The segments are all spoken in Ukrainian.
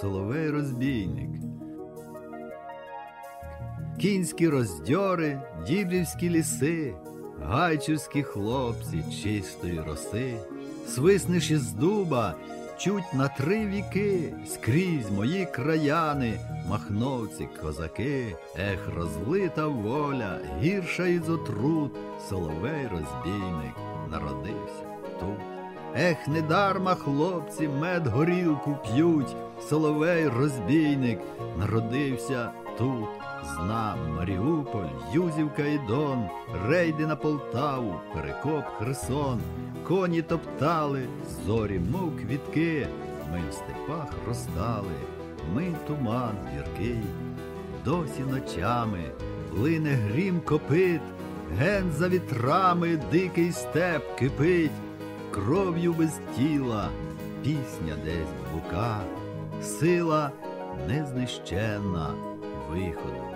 соловей розбійник. Кінські роздьори, дібрівські ліси, гайчівські хлопці чистої роси, свиснеш із дуба, чуть на три віки, скрізь мої краяни, махновці, козаки, ех, розлита воля, гірша із отрут, соловей розбійник народився тут. Ех, недарма хлопці мед горілку п'ють, соловей розбійник народився тут. Знам, Маріуполь, Юзівка і Дон, рейди на Полтаву, Перекоп, Херсон, коні топтали, зорі, мов квітки, ми в степах розстали, ми туман гіркий, досі ночами плине грім копит, ген за вітрами дикий степ кипить, кров'ю без тіла, пісня десь блука, сила незнищенна виходу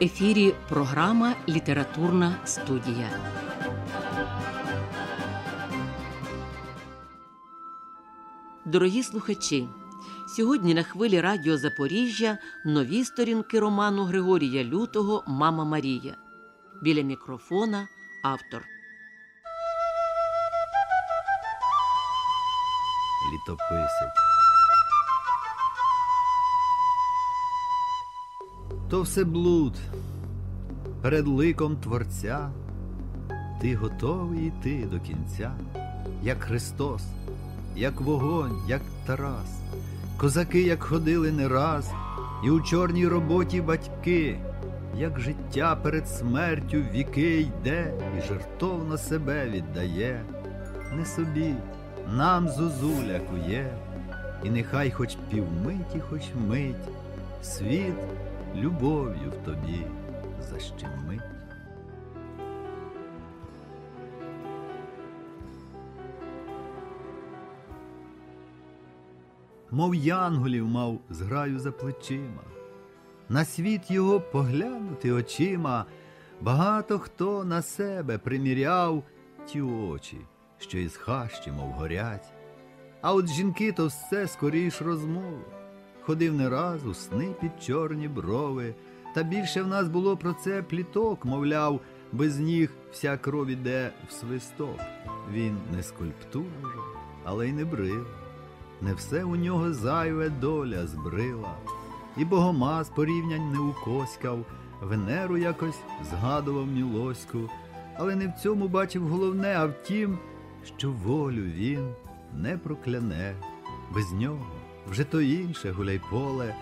Ефірі програма Літературна студія. Дорогі слухачі. Сьогодні на хвилі Радіо Запоріжжя нові сторінки роману Григорія Лютого Мама Марія. Біля мікрофона автор. літописець. То все блуд перед ликом Творця, ти готовий йти до кінця, як Христос, як вогонь, як Тарас, козаки, як ходили не раз, і у чорній роботі батьки, як життя перед смертю віки йде і жертовно себе віддає, не собі, нам зозуля кує, і нехай хоч півмиті, хоч мить, світ любов'ю в тобі защемить. Мов янголів мав зграю за плечима, на світ його поглянути очима, багато хто на себе приміряв ті очі, що із хащі, мов горять. А от жінки то все скоріш розмови. Ходив не раз у сни під чорні брови, та більше в нас було про це пліток, мовляв, без ніг вся кров іде в свисток. Він не скульптура але й не брив. Не все у нього зайве доля збрила, і богомаз порівнянь не укоськав, Венеру якось згадував мілоську, але не в цьому бачив головне, а в тім, що волю він не прокляне, без нього вже то інше гуляй поле.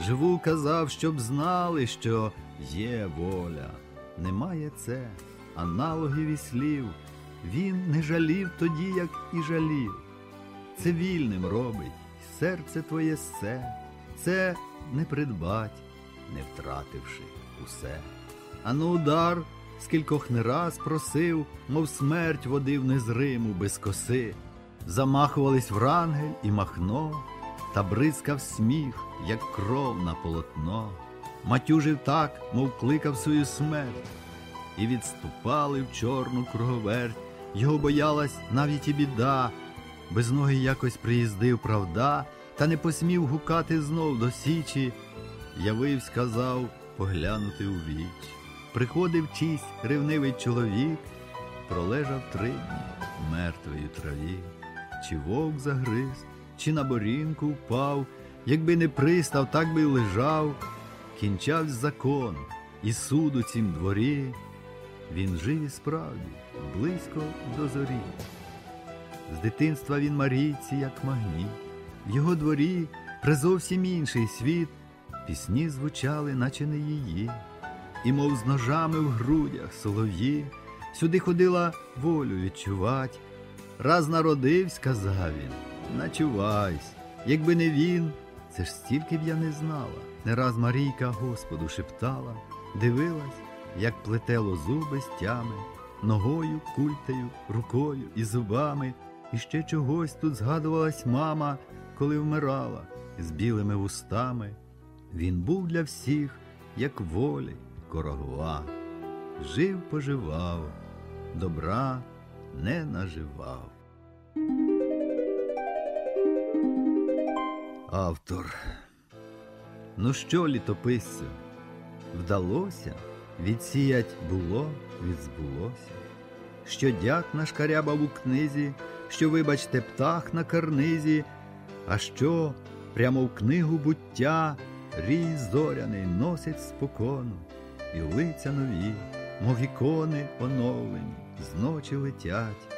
Живу казав, щоб знали, що є воля. Немає це, аналогів і слів. Він не жалів тоді, як і жалів. Це вільним робить, серце твоє все, це не придбать, не втративши усе. А на удар скількох не раз просив, мов смерть водив незриму без коси. Замахувались врангель і махно, та бризкав сміх, як кров на полотно. Матюжив так, мов кликав свою смерть, і відступали в чорну круговерть його боялась навіть і біда, без ноги якось приїздив правда, та не посмів гукати знов до січі. Явив, сказав поглянути у віч. Приходив чийсь ревнивий чоловік, пролежав три дні мертвої траві, чи вовк загриз, чи на борінку впав, якби не пристав, так би й лежав, кінчавсь закон і суд у цім дворі. Він жив і справді близько до зорі. З дитинства він Марійці, як магніт, в його дворі призовсім інший світ, пісні звучали, наче не її, і, мов з ножами в грудях солов'ї, сюди ходила волю відчувать. Раз народив, сказав він, начувайсь, якби не він, це ж стільки б я не знала. Не раз Марійка Господу шептала, дивилась, як плете лозу без тями, ногою, культею, рукою і зубами, і ще чогось тут згадувалась мама, коли вмирала з білими вустами. Він був для всіх, як волі, корогва, жив, поживав, добра не наживав. Автор. Ну що, літописцю, вдалося, відсіять було, відзбулося, що дяк нашкарябав у книзі, що, вибачте, птах на карнизі, а що прямо в книгу буття рій зоряний носить спокону, і лиця нові, мов ікони оновлені, з ночі летять.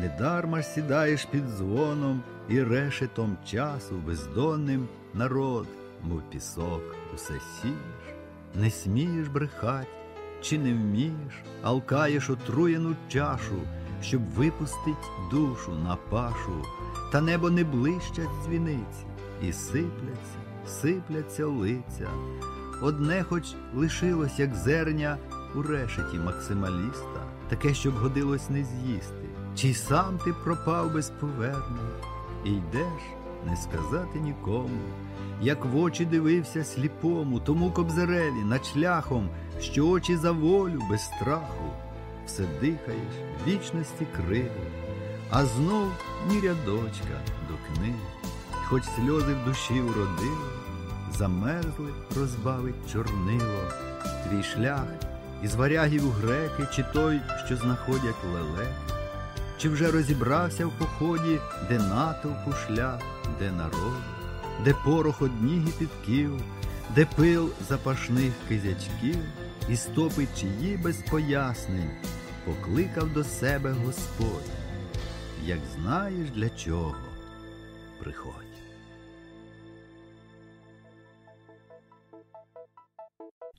Недарма сідаєш під дзвоном і решетом часу бездонним народ, мов пісок, усе сієш, не смієш брехать, чи не вмієш, алкаєш отруєну чашу, щоб випустить душу на пашу, та небо не блищать дзвіниці, і сипляться, сипляться лиця. Одне хоч лишилось, як зерня у решеті максималіста, таке, щоб годилось не з'їсти. Чи сам ти пропав без повернення, і йдеш не сказати нікому, як в очі дивився сліпому, тому кобзареві над шляхом, що очі за волю без страху, все дихаєш вічності криво, а знов ні рядочка до книги, хоч сльози в душі уродили, замерзли, розбавить чорнило, твій шлях із варягів греки, чи той, що знаходять лелеки. Чи вже розібрався в поході, де натовпу шлях, де народ, де порох одніх і підків, де пил запашних кизячків, і стопи чиї без пояснень покликав до себе Господь. Як знаєш для чого, приходь.